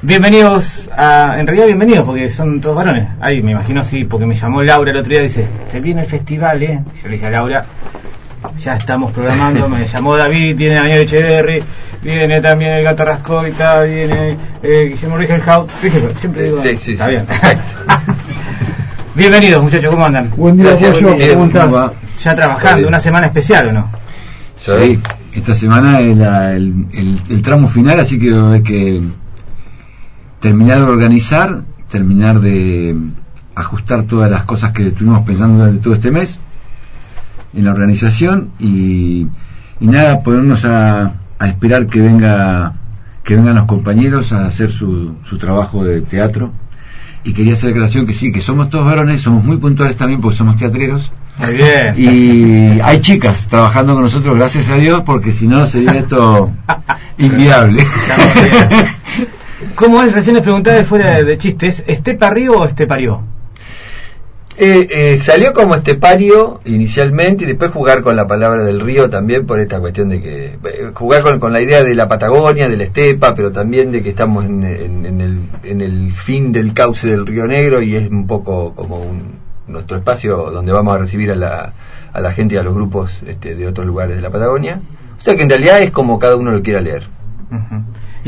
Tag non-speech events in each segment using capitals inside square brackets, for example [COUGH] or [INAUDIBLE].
Bienvenidos a, en realidad bienvenidos porque son todos varones. Ahí me imagino sí, porque me llamó Laura el otro día y dice, se viene el festival, ¿eh? Yo le dije a Laura, ya estamos programando, me [LAUGHS] llamó David, viene Daniel Echeverry, viene también el Gato Rascovita, viene eh, Guillermo Rigelhaut, siempre digo, Sí, sí, está sí. bien. [LAUGHS] Bienvenidos muchachos, ¿cómo andan? Buen día, Gracias, buen día. ¿Cómo estás? Ya trabajando, una semana especial o no? Sí, esta semana es la- el, el- el tramo final, así que haber que terminar de organizar, terminar de ajustar todas las cosas que estuvimos pensando durante todo este mes en la organización y, y nada, ponernos a, a esperar que venga que vengan los compañeros a hacer su, su trabajo de teatro y quería hacer aclaración que sí, que somos todos varones, somos muy puntuales también porque somos teatreros Muy bien. y hay chicas trabajando con nosotros, gracias a Dios, porque si no sería esto [LAUGHS] inviable. [LAUGHS] ¿Cómo es? Recién les preguntaba de fuera de, chistes, ¿Estepa Río o Esteparió? Eh, eh, salió como estepario inicialmente y después jugar con la palabra del río también por esta cuestión de que eh, jugar con, con la idea de la Patagonia, de la estepa, pero también de que estamos en, en- en el, en el fin del cauce del río Negro y es un poco como un- nuestro espacio donde vamos a recibir a la, a la gente y a los grupos este, de otros lugares de la Patagonia. O sea que en realidad es como cada uno lo quiera leer.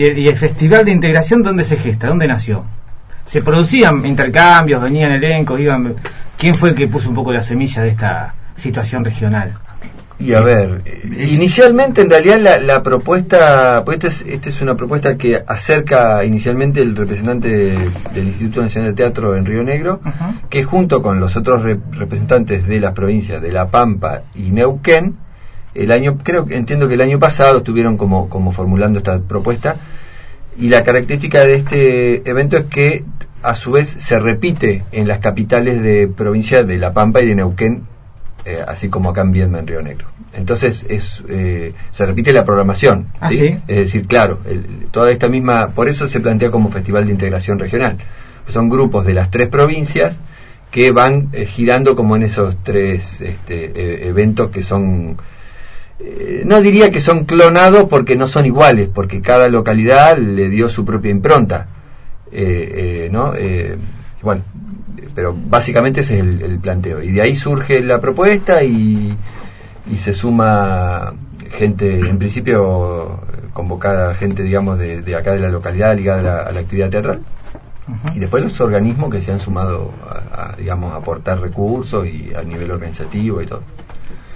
¿Y, el, y el Festival de Integración dónde se gesta? ¿Dónde nació? ¿Se producían intercambios, venían elencos, iban... ¿Quién fue el que puso un poco la semilla de esta situación regional? Y a ver, inicialmente en realidad la, la propuesta, pues esta es, esta es una propuesta que acerca inicialmente el representante del Instituto Nacional de Teatro en Río Negro, que junto con los otros rep- representantes de las provincias de La Pampa y Neuquén, el año, creo entiendo que el año pasado estuvieron como, como formulando esta propuesta, y la característica de este evento es que a su vez se repite en las capitales de provincia de La Pampa y de Neuquén, eh, así como acá en Viedma, en Río Negro. Entonces es, eh, se repite la programación. Ah, ¿sí? Es decir, claro, el- toda esta misma, por eso se plantea como Festival de Integración Regional. Son grupos de las tres provincias que van eh, girando como en esos tres este, eh, eventos que son eh, no diría que son clonados porque no son iguales, porque cada localidad le dio su propia impronta. Eh, eh, ¿no? Eh, bueno, pero básicamente ese es el, el planteo. Y de ahí surge la propuesta y, y se suma gente, en principio convocada gente, digamos, de, de acá de la localidad ligada a la, a la actividad teatral. Y después los organismos que se han sumado a, a, digamos, aportar recursos y a nivel organizativo y todo.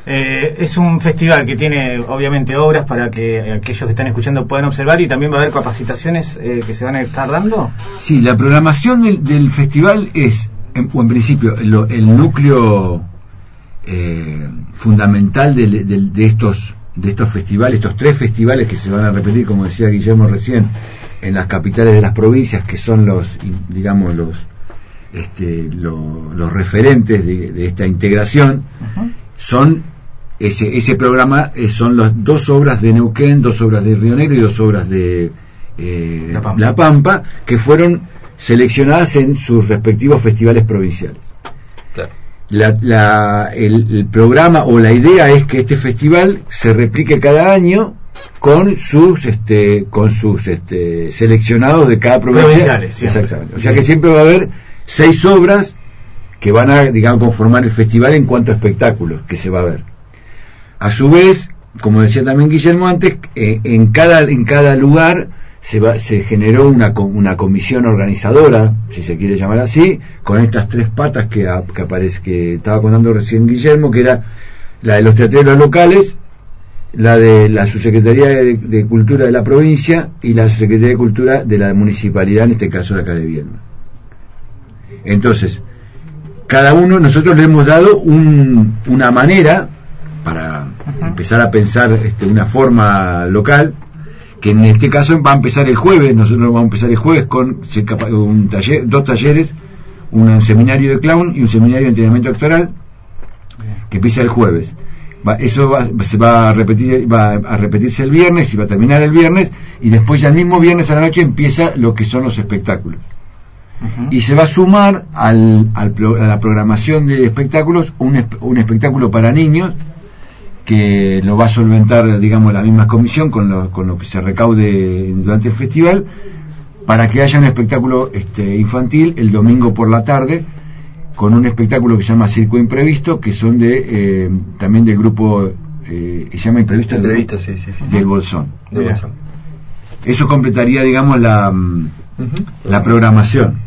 Eh, es un festival que tiene obviamente obras para que aquellos que están escuchando puedan observar y también va a haber capacitaciones eh, que se van a estar dando. Sí, la programación del, del festival es, en, o en principio, lo- el núcleo eh, fundamental del- del- de estos de estos festivales, estos tres festivales que se van a repetir, como decía Guillermo recién, en las capitales de las provincias, que son los, digamos, los, este, lo- los referentes de, de esta integración, son ese, ese programa eh, son las dos obras de Neuquén, dos obras de Río Negro y dos obras de eh, La Pampa. La Pampa, que fueron seleccionadas en sus respectivos festivales provinciales. Claro. La- la- el, el programa o la idea es que este festival se replique cada año con sus este con sus este seleccionados de cada provincia Provinciales, siempre. exactamente o sea que siempre va a haber seis obras que van a digamos conformar el festival en cuanto a espectáculos que se va a ver a su vez como decía también Guillermo antes eh, en cada en cada lugar se va, se generó una una comisión organizadora si se quiere llamar así con estas tres patas que, que aparece que estaba contando recién Guillermo que era la de los teatreros locales la de la subsecretaría de, de cultura de la provincia y la subsecretaría de cultura de la municipalidad en este caso de acá de Viedma. Entonces cada uno nosotros le hemos dado un- una manera para empezar a pensar este, una forma local que en este caso va a empezar el jueves nosotros vamos a empezar el jueves con un taller, dos talleres un seminario de clown y un seminario de entrenamiento actoral que empieza el jueves. Va- eso va- se va a repetir va a repetirse el viernes y va a terminar el viernes y después ya el mismo viernes a la noche empieza lo que son los espectáculos. Y se va a sumar al, al pro- a la programación de espectáculos un, un espectáculo para niños que lo va a solventar digamos la misma comisión con lo, con lo que se recaude durante el festival para que haya un espectáculo este, infantil el domingo por la tarde con un espectáculo que se llama Circo Imprevisto, que son de eh, también del grupo, eh, se llama Imprevisto, Imprevisto sí, sí, sí. del Bolsón. De Bolsón. Eso completaría, digamos, la, mm, la programación.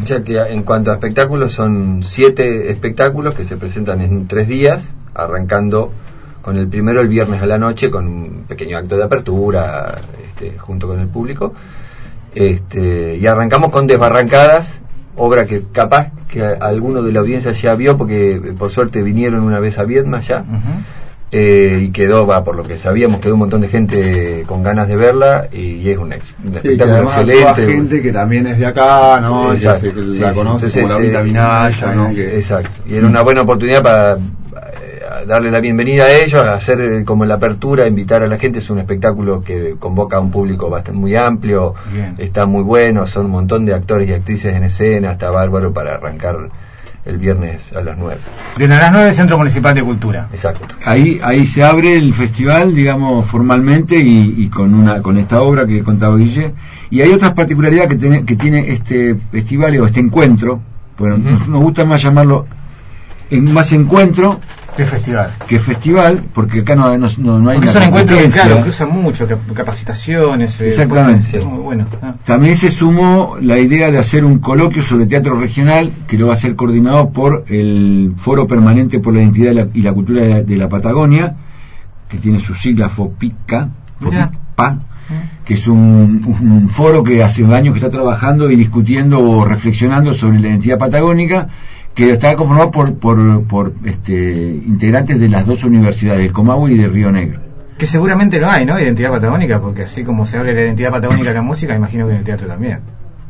O sea que en cuanto a espectáculos son siete espectáculos que se presentan en tres días, arrancando con el primero el viernes a la noche con un pequeño acto de apertura este, junto con el público. Este, y arrancamos con Desbarrancadas, obra que capaz que alguno de la audiencia ya vio porque eh, por suerte vinieron una vez a Viedma ya. Eh, y quedó, va, por lo que sabíamos, quedó un montón de gente con ganas de verla y, es un, ex, un Sí, espectáculo excelente. gente que también es de acá, ¿no? Y Exacto, sí, la sí. conoce como Minaya, ¿no? Que- Exacto. Y era una buena oportunidad para darle la bienvenida a ellos, hacer eh, como la apertura, invitar a la gente. Es un espectáculo que convoca a un público bastante muy amplio, Bien. está muy bueno, son un montón de actores y actrices en escena, está bárbaro para arrancar el viernes a las 9. Bien, a las 9 Centro Municipal de Cultura. Exacto. Ahí, ahí se abre el festival, digamos, formalmente y, y con una con esta obra que contaba Guille. Y hay otras particularidades que tiene, que tiene este festival o este encuentro. Bueno, nos, nos gusta más llamarlo en, más encuentro ¿Qué festival? que festival, porque acá no, no, no- no hay Porque son encuentros que, claro, cruzan mucho, cap- capacitaciones. eh, Exactamente. Muy bueno. ah. También se sumó la idea de hacer un coloquio sobre teatro regional que lo va a ser coordinado por el Foro Permanente por la Identidad y la, Cultura de la, de la Patagonia, que tiene su sigla FOPICA. FOPIPA, que es un, un foro que hace años que está trabajando y discutiendo o reflexionando sobre la identidad patagónica, que está conformado por, por, por este, integrantes de las dos universidades, del Comahue y de Río Negro. Que seguramente no hay, ¿no? Identidad patagónica, porque así como se habla de la identidad patagónica en la música, imagino que en el teatro también.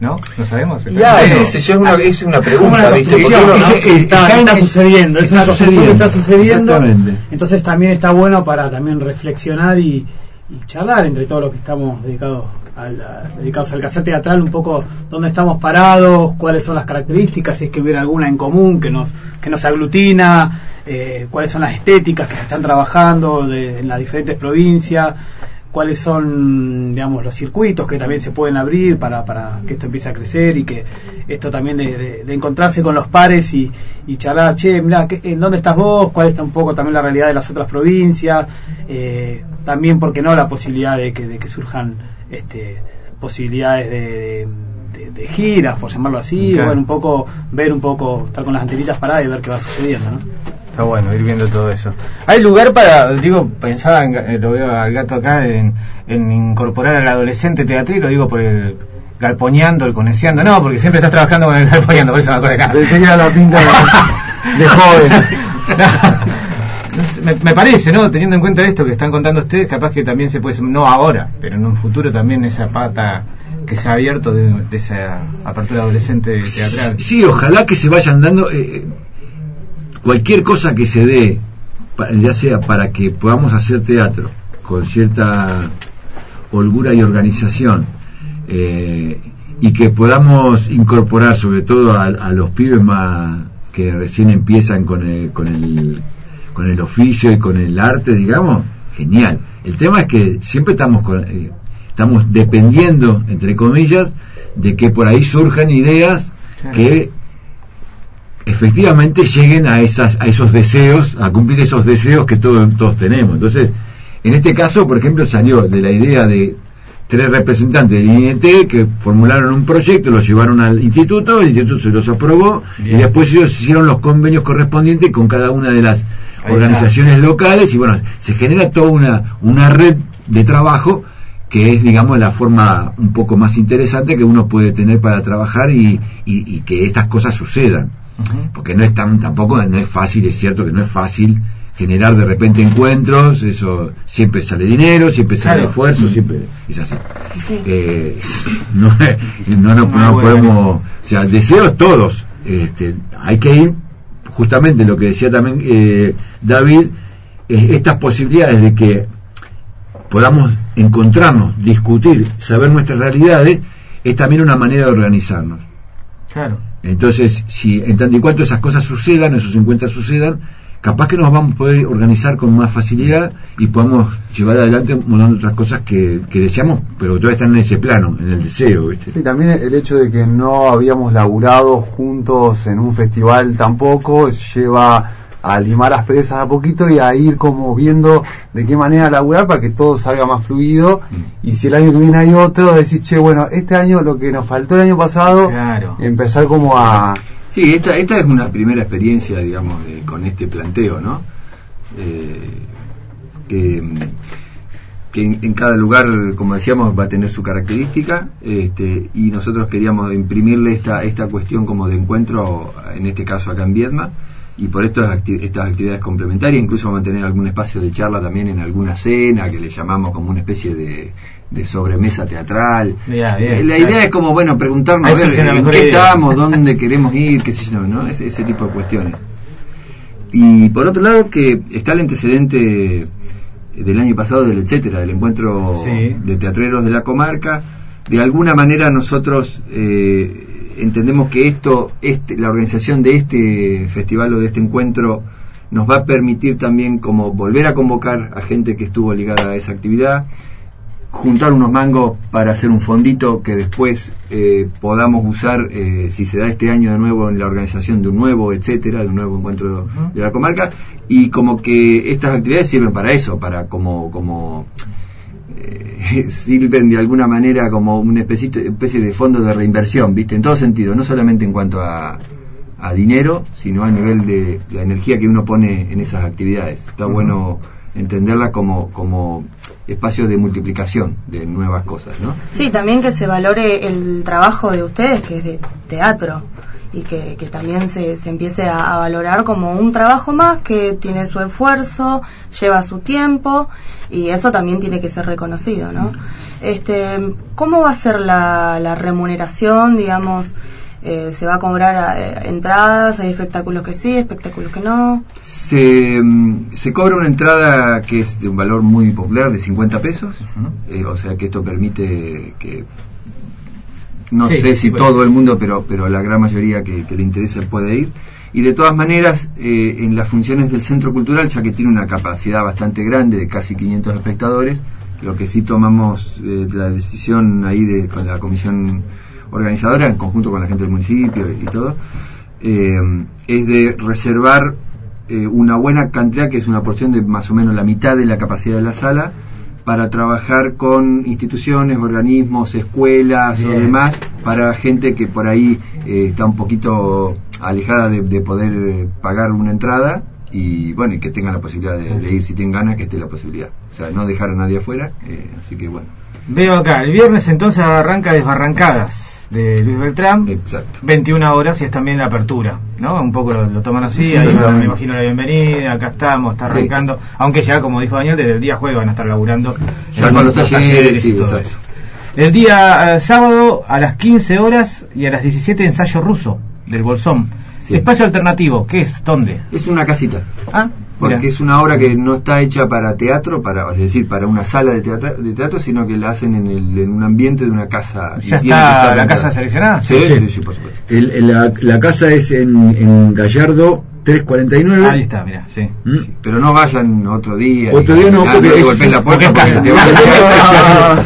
¿No? ¿No sabemos? Ya, ya es una, es una ¿Cómo pregunta, ¿viste? Uno- Ese- eh, está, está en- está sucediendo, es está una construcción que está sucediendo. Exactamente. Entonces también está bueno para también reflexionar y, y charlar entre todos los que estamos dedicados al, dedicados al quehacer teatral, un poco dónde estamos parados, cuáles son las características, si es que hubiera alguna en común que nos, que nos aglutina, eh, cuáles son las estéticas que se están trabajando de- en las diferentes provincias cuáles son digamos los circuitos que también se pueden abrir para, para que esto empiece a crecer y que esto también de, de- de encontrarse con los pares y, y charlar, che, mira, ¿en dónde estás vos? ¿Cuál está un poco también la realidad de las otras provincias? Eh, también, ¿por qué no? La posibilidad de que, de que surjan este, posibilidades de, de- de giras, por llamarlo así, Claro. bueno, un poco, ver un poco, estar con las antenitas paradas y ver qué va sucediendo, ¿no? Está bueno ir viendo todo eso. ¿Hay lugar para, digo, pensaba, en, eh, lo veo al gato acá, en, en incorporar al adolescente teatril, lo digo por el galponeando, el coneciendo, no, porque siempre estás trabajando con el galponeando, por eso me acuerdo acá. Le tenía la pinta de, de joven. [LAUGHS] No me, me parece, ¿no? Teniendo en cuenta esto que están contando ustedes, capaz que también se puede, no ahora, pero en un futuro también esa pata que se ha abierto de, de esa apertura adolescente teatral. Sí, ojalá que se vayan dando eh, eh, cualquier cosa que se dé, ya sea para que podamos hacer teatro con cierta holgura y organización eh, y que podamos incorporar sobre todo a, a los pibes más que recién empiezan con el, con el con el oficio y con el arte digamos genial el tema es que siempre estamos con, eh, estamos dependiendo entre comillas de que por ahí surjan ideas Claro. que efectivamente lleguen a esas a esos deseos a cumplir esos deseos que todos todos tenemos. Entonces en este caso por ejemplo salió de la idea de tres representantes del INT que formularon un proyecto, lo llevaron al instituto, el instituto se los aprobó Bien. y después ellos hicieron los convenios correspondientes con cada una de las organizaciones locales y bueno, se genera toda una, una red de trabajo que es digamos la forma un poco más interesante que uno puede tener para trabajar y, y- y que estas cosas sucedan Porque no es tan tampoco no es fácil es cierto que no es fácil generar de repente encuentros eso siempre sale dinero siempre sale Claro. esfuerzo siempre es así. Sí. Eh, [LAUGHS] no, no, no, no podemos o sea deseos todos este, hay que ir justamente lo que decía también eh, David eh, estas posibilidades de que podamos encontrarnos discutir saber nuestras realidades es también una manera de organizarnos Claro. entonces, si en tanto y cuanto esas cosas sucedan, esos encuentros sucedan, capaz que nos vamos a poder organizar con más facilidad y podamos llevar adelante de otras cosas que, que deseamos, pero todavía están en ese plano, en el deseo, ¿viste? Sí, también el hecho de que no habíamos laburado juntos en un festival tampoco lleva a limar las perezas a poquito y a ir como viendo de qué manera laburar para que todo salga más fluido y si el año que viene hay otro decir che bueno este año lo que nos faltó el año pasado Claro. empezar como a Sí, esta, esta es una primera experiencia, digamos, de- con este planteo, ¿no? Eh, que, mm, que en, en cada lugar, como decíamos, va a tener su característica este, y nosotros queríamos imprimirle esta, esta cuestión como de encuentro, en este caso acá en Viedma, y por esto acti- estas actividades complementarias, incluso vamos a tener algún espacio de charla también en alguna cena, que le llamamos como una especie de, de sobremesa teatral. La idea es como, bueno, preguntarnos, a ver, en qué idea. estamos, dónde queremos ir, qué sé yo, ¿no? Ese, ese tipo de cuestiones. Y por otro lado, que está el antecedente del año pasado del etcétera, del encuentro Sí. de teatreros de la comarca. De alguna manera nosotros eh, entendemos que esto, este, la organización de este festival o de este encuentro nos va a permitir también como volver a convocar a gente que estuvo ligada a esa actividad, juntar unos mangos para hacer un fondito que después eh, podamos usar eh, si se da este año de nuevo en la organización de un nuevo, etcétera, de un nuevo encuentro de la comarca. Y como que estas actividades sirven para eso, para como como eh, [LAUGHS] sirven de alguna manera como una especie, especie de fondo de reinversión, ¿viste? En todo sentido, no solamente en cuanto a, a dinero, sino a nivel de la energía que uno pone en esas actividades. Está bueno entenderla como, como espacio de multiplicación de nuevas cosas, ¿no? Sí, también que se valore el trabajo de ustedes, que es de teatro, y que, que también se, se empiece a, a valorar como un trabajo más que tiene su esfuerzo, lleva su tiempo, y eso también tiene que ser reconocido, ¿no? Este, ¿Cómo va a ser la, la remuneración, digamos? Eh, ¿Se va a cobrar eh, entradas? ¿Hay espectáculos que sí, espectáculos que no? Se, mm, se cobra una entrada que es de un valor muy popular de 50 pesos, eh, o sea que esto permite que no Sí, sé si bueno. todo el mundo, pero, pero la gran mayoría que, que le interese puede ir. Y de todas maneras, eh, en las funciones del Centro Cultural, ya que tiene una capacidad bastante grande de casi 500 espectadores, lo que sí tomamos eh, la decisión ahí de, con la comisión organizadora, en conjunto con la gente del municipio y, y todo, eh, es de reservar eh, una buena cantidad, que es una porción de más o menos la mitad de la capacidad de la sala, para trabajar con instituciones, organismos, escuelas o demás, para gente que por ahí eh, está un poquito alejada de, de poder eh, pagar una entrada y bueno, y que tengan la posibilidad de, de ir si tienen ganas, que esté la posibilidad. O sea, no dejar a nadie afuera, eh, así que bueno, Veo acá, el viernes entonces arranca Desbarrancadas de Luis Beltrán. exacto. 21 horas y es también la apertura, ¿no? Un poco lo, lo toman así, ahí me imagino la bienvenida, acá estamos, está Sí. arrancando, aunque ya como dijo Daniel, desde el día jueves van a estar laburando Ya con los talleres, y todo eso. El día eh, sábado a las 15 horas y a las 17 ensayo ruso del Bolsón. Sí. Espacio alternativo, ¿qué es? ¿Dónde? Es una casita. Ah, Porque mira. es una obra que no está hecha para teatro, para, es decir, para una sala de teatro, de teatro sino que la hacen en, el, en un ambiente de una casa. y ¿Ya tiene que está la casa seleccionada? Sí, Sí. sí, sí, por supuesto. El- el- la, la casa es en, en Gallardo 349. Ahí está, mira, sí. ¿Mm? Sí, Pero no vayan otro día. Otro día no, porque te [LAUGHS] es- la puerta porque es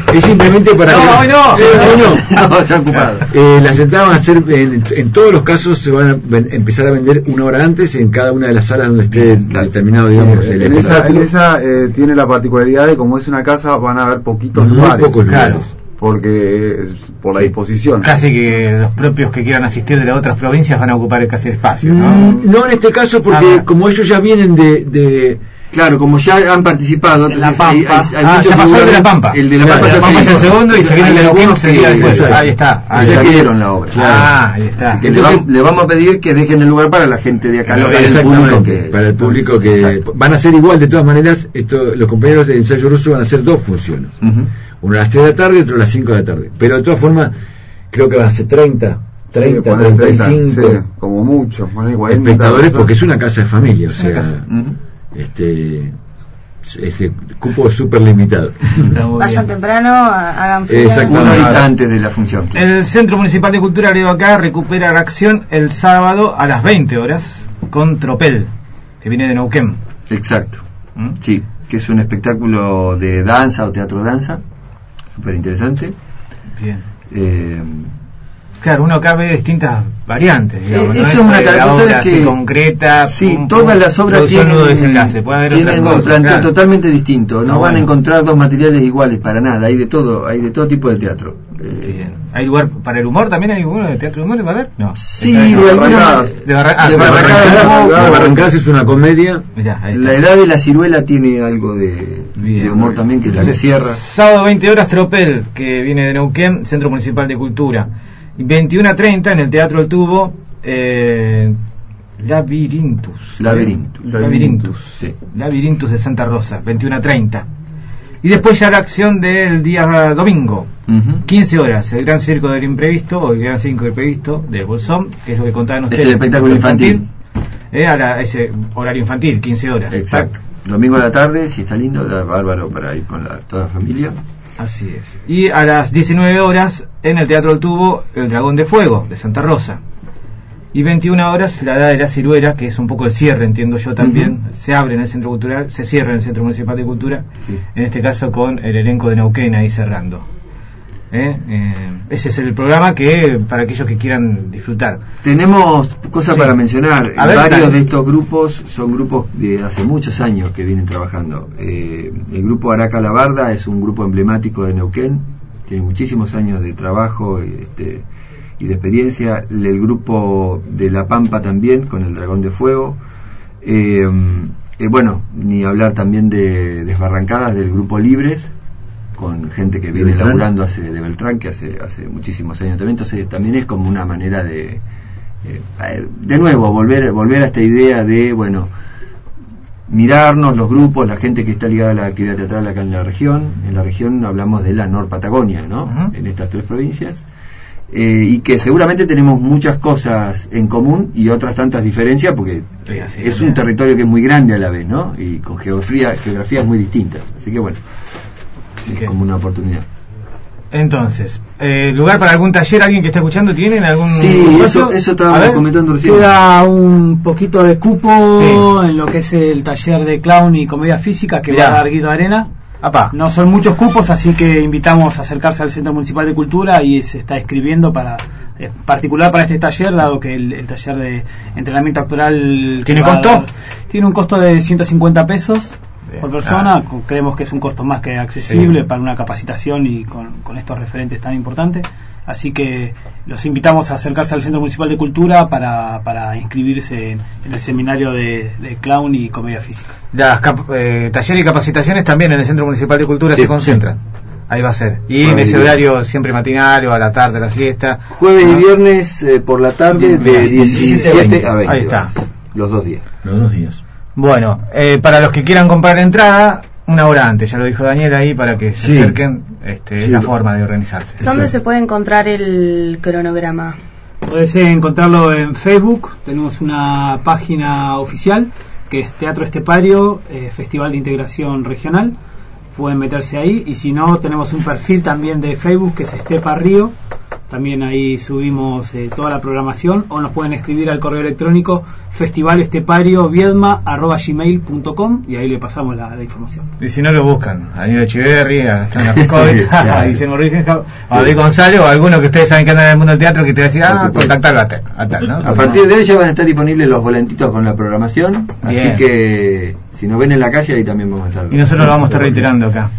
porque simplemente para No, que- no. Eh, no. [LAUGHS] No, está ocupado. Eh, las entradas van a ser, en, en todos los casos se van a ven- empezar a vender una hora antes en cada una de las salas donde esté Claro. determinado, digamos, el en esa, en esa eh, tiene la particularidad de como es una casa van a haber poquitos Muy lugares pocos Claro. Porque es por la Sí. disposición Casi que los propios que quieran asistir de las otras provincias van a ocupar casi el espacio, ¿no? Mm, No en este caso porque Ah, como ellos ya vienen de, de Claro, como ya han participado, En La entonces hay- Pampa. hay- hay Ah, ya pasó el de La Pampa. El de La Claro, Pampa La Pampa se es el segundo y se viene el de se viene que-. Ahí está. Ahí ya vieron la obra. Ah, ahí está. Así que le, vam- le vamos a pedir que dejen el lugar para la gente de acá, Claro, el público que para el público que Exacto. van a ser igual de todas maneras esto, los compañeros de ensayo ruso van a hacer dos funciones. Una a las 3 de la tarde y otra a las 5 de la tarde pero de todas formas creo que van a ser 30 30, Sí, poner 35 sí, como mucho poner 40, espectadores porque es una casa de familia o sea casa. Ujú. este ese cupo súper limitado Vayan temprano, ha- hagan fila. Una antes de la función. El Centro Municipal de Cultura Río acá recupera la acción el sábado a las 20 horas con Tropel. que viene de Neuquén. Exacto. ¿Mm? Sí, que es un espectáculo de danza o teatro danza, súper interesante. Bien. Eh, Claro, uno acá ve distintas variantes, digamos. Eh, ¿no? eso es una cosa que- concreta. sí, pum, todas pum, las obras tienen, desenlace. Haber tienen un planteo claro. totalmente distinto. No van a encontrar dos materiales iguales para nada. Hay de todo, hay de todo tipo de teatro. Eh, Bien. ¿Hay lugar para el humor también? ¿Hay uno de teatro de humor? ¿Va a haber? No. Sí, de Barrancadas. De Barra- ah, de de Barrancadas, Barrancadas. no, La Barrancas es una comedia. Mirá, La edad de la ciruela tiene algo de, Bien. de humor también que la que cierra. Sábado 20 horas Tropel, que viene de Neuquén, Centro Municipal de Cultura. Y 21 a 30 en el Teatro El Tubo, eh, Labirintus. Labirintus. Labirintus. Sí. Labirintus de Santa Rosa, 21 a 30. Y después ya la acción del día domingo, Ujú. 15 horas, el Gran Circo del Imprevisto, o el Gran Circo del Imprevisto de Bolsón, que es lo que contaban Es ustedes. el espectáculo infantil. Eh, a la- ese horario infantil, 15 horas. Exacto. Domingo a la tarde, si está lindo, da bárbaro para ir con la, toda la familia. Así es. Y a las 19 horas en el Teatro del Tubo, El Dragón de Fuego, de Santa Rosa. Y 21 horas, La Edad de la Ciruela, que es un poco el cierre, entiendo yo también. Se abre en el Centro Cultural, se cierra en el Centro Municipal de Cultura, Sí. en este caso con el elenco de Neuquén ahí cerrando. ¿Eh? Eh, ese es el programa que para aquellos que quieran disfrutar. Tenemos cosas Sí. para mencionar. A Varios de estos grupos son grupos de hace muchos años que vienen trabajando. Eh, el grupo Araca La Barda es un grupo emblemático de Neuquén, tiene muchísimos años de trabajo este, y de experiencia. El grupo de La Pampa también, con el Dragón de Fuego. Eh, eh, bueno, ni hablar también de Desbarrancadas del grupo Libres, con gente que viene Beltrán? laburando hace de Beltrán, que hace, hace muchísimos años también. Entonces también es como una manera de, eh, de nuevo, volver, volver a esta idea de, bueno, mirarnos los grupos, la gente que está ligada a la actividad teatral acá en la región. En la región hablamos de la Nor Patagonia, ¿no? En estas tres provincias. Eh, y que seguramente tenemos muchas cosas en común y otras tantas diferencias porque Sí, así es también. un territorio que es muy grande a la vez, ¿no? Y con geografía, geografías muy distintas. Así que bueno, es como una oportunidad. Entonces, eh, ¿lugar para algún taller? ¿Alguien que está escuchando tiene algún Sí, eso, eso A estábamos ver. comentando recién. Queda un poquito de cupo Sí. en lo que es el taller de clown y comedia física que Mirá. va a dar Guido Arena. Apá. No son muchos cupos, así que invitamos a acercarse al Centro Municipal de Cultura y se está escribiendo para, en particular para este taller, dado que el, el taller de entrenamiento actoral... ¿Tiene costo? dar- tiene un costo de 150 pesos Bien. por persona. Ah. co- Creemos que es un costo más que accesible Sí. para una capacitación y con, con estos referentes tan importantes. Así que los invitamos a acercarse al Centro Municipal de Cultura para, para inscribirse en, en el seminario de, de clown y comedia física. Las cap- eh, talleres y capacitaciones también en el Centro Municipal de Cultura Sí, se concentran. Ahí va a ser. Y Bueno, en ese horario siempre matinal o a la tarde, a la siesta. Jueves y Ah. viernes eh, por la tarde de bien. 17 a 20. Ahí está. Los dos días. Los dos días. Bueno, eh, para los que quieran comprar entrada, una hora antes, ya lo dijo Daniel ahí, para que se Sí. acerquen, este, es la forma de organizarse. ¿Dónde se puede encontrar el cronograma? Podés encontrarlo en Facebook, tenemos una página oficial que es Teatro Estepario, eh, Festival de Integración Regional. Pueden meterse ahí y si no, tenemos un perfil también de Facebook que es Estepa Río. También ahí subimos eh, toda la programación o nos pueden escribir al correo electrónico festivalesteparioviedma.gmail.com y ahí le pasamos la, la información. Y si no lo buscan, a Daniel Echeverri, a Picoit, [LAUGHS] a. Guillermo Rigenhauer, a Luis González o a alguno que ustedes saben que andan en el mundo del teatro que te va a decir, Por ah, contactarlo a tal, a tal, ¿no? A partir de hoy ya van a estar disponibles los volentitos con la programación. Bien. Así que si nos ven en la calle, ahí también vamos a estar. Y nosotros lo vamos a estar reiterando acá.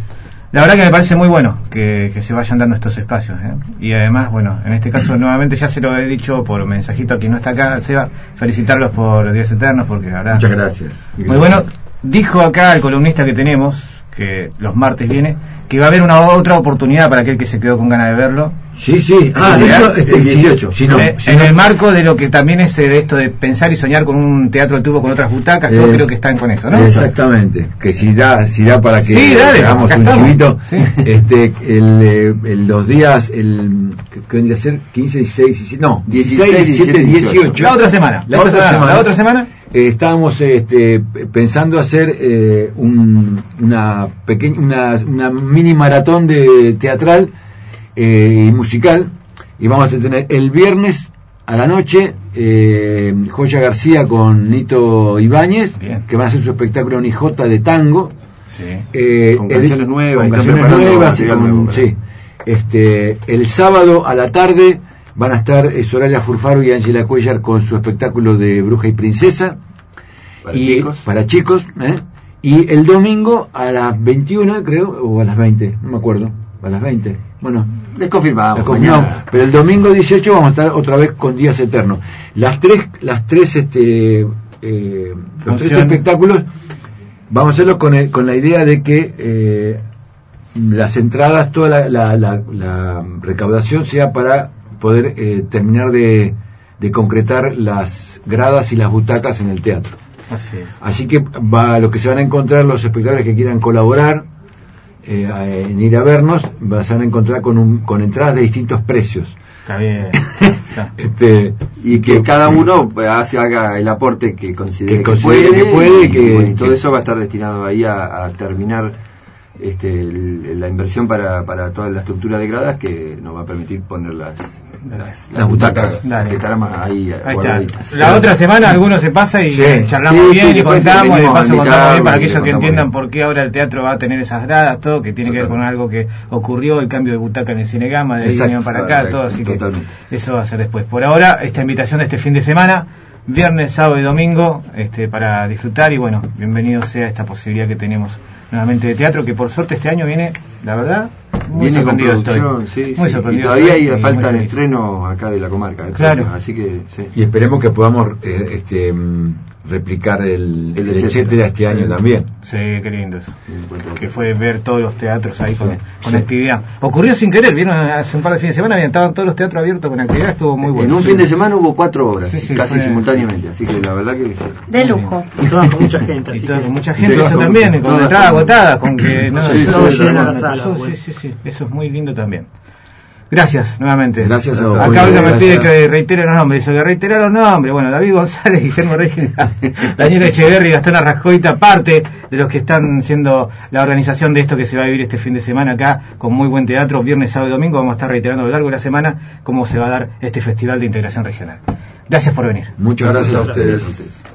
La verdad que me parece muy bueno que, que se vayan dando estos espacios. ¿eh? Y además, bueno, en este caso nuevamente ya se lo he dicho por mensajito a quien no está acá, Seba, felicitarlos por Días Eternos porque la verdad... Muchas gracias. Muy bueno. Dijo acá el columnista que tenemos, que los martes viene, que va a haber una otra oportunidad para aquel que se quedó con ganas de verlo. Sí, sí. Ah, eso, el este, 18. Si no, Eh, si en no- el marco de lo que también es eh, de esto de pensar y soñar con un teatro al tubo con otras butacas, todos Es- creo que están con eso, ¿no? Exactamente, que si da, si da para que Sí, dale, hagamos un estamos. chivito, Sí. este, el, eh, el- los días, el, ¿qué vendría a ser? 15, 16, 17, no, 16, 17, 18. La otra semana. La otra semana. La otra semana. Eh, estábamos este, pensando hacer eh, un- una pequeña una, una mini maratón de teatral eh, y musical y vamos a tener el viernes a la noche, eh, Joya García con Nito Ibáñez, Bien. que van a hacer su espectáculo Nijota de tango. Sí. Con canciones nuevas, con están canciones preparando nuevas y material con- nuevo, sí. Este, el sábado a la tarde van a estar eh, Soraya Furfaro y Ángela Cuellar con su espectáculo de Bruja y Princesa. Para y, chicos. Para chicos, ¿eh? Y el domingo a las 21, creo, o a las 20, no me acuerdo, a las 20. Bueno, Les confirmamos. pero el domingo 18 vamos a estar otra vez con Días Eternos. Las tres, las tres, este, eh, los tres espectáculos vamos a hacerlos con, el- con la idea de que eh, las entradas, toda la, la- la- la recaudación sea para poder eh, terminar de, de concretar las gradas y las butacas en el teatro. Así es. Así que va, lo que se van a encontrar los espectadores que quieran colaborar eh, en ir a vernos, se van a encontrar con, un, con entradas de distintos precios. Está bien. [LAUGHS] Está. Este, y que cada uno eh, hace, haga el aporte que considere Que que, considere puede, que puede, y, que- bueno, y todo que- eso va a estar destinado ahí a, a terminar este, el- la inversión para, para toda la estructura de gradas que nos va a permitir poner las, butacas. Dale. que estarán ahí, Ahí guardaditas. está. La otra semana alguno se pasa y Sí. charlamos Sí, bien sí, y contamos, y de venimos a paso contamos bien para aquellos que entiendan bien. por qué ahora el teatro va a tener esas gradas, todo, que tiene que ver con algo que ocurrió, el cambio de butaca en el Cinegama, de Exacto. para acá, todo, así que eso va a ser después. Por ahora, esta invitación de este fin de semana, viernes, sábado y domingo, este, para disfrutar y bueno, bienvenido sea esta posibilidad que tenemos nuevamente de teatro, que por suerte este año viene, la verdad, muy Viene con producción, estoy. sí, muy sí. Y todavía hay, y faltan estrenos acá de la comarca. Claro. Así que, sí. y esperemos que podamos eh, este, mm, replicar el, El el etcétera. etcétera este año también. Sí, qué lindo eso. que fue ver todos los teatros ahí con, Sí, con sí. actividad. Ocurrió sin querer, vieron hace un par de fines de semana, habían estaban todos los teatros abiertos con actividad, estuvo muy bueno. en un fin de semana hubo cuatro obras, Sí, sí, casi fue- simultáneamente, así que la verdad que. De lujo. Y todas con mucha gente, Y así que con mucha gente, eso con- también, y con entradas con- agotadas, con que no, lleno eso- la sala, eso- bueno. sí, sí, sí, eso es muy lindo también. Gracias nuevamente. Gracias a vos. Acá bien, me pide que reitere los nombres. Dice que reitera los nombres. Bueno, David González, [LAUGHS] Guillermo Reyes, [LAUGHS] Daniel Echeverri, Gastón Arrascoita, parte de los que están siendo la organización de esto que se va a vivir este fin de semana acá, con muy buen teatro, viernes, sábado y domingo. Vamos a estar reiterando a lo largo de la semana cómo se va a dar este Festival de Integración Regional. Gracias por venir. Muchas gracias, Gracias a ustedes.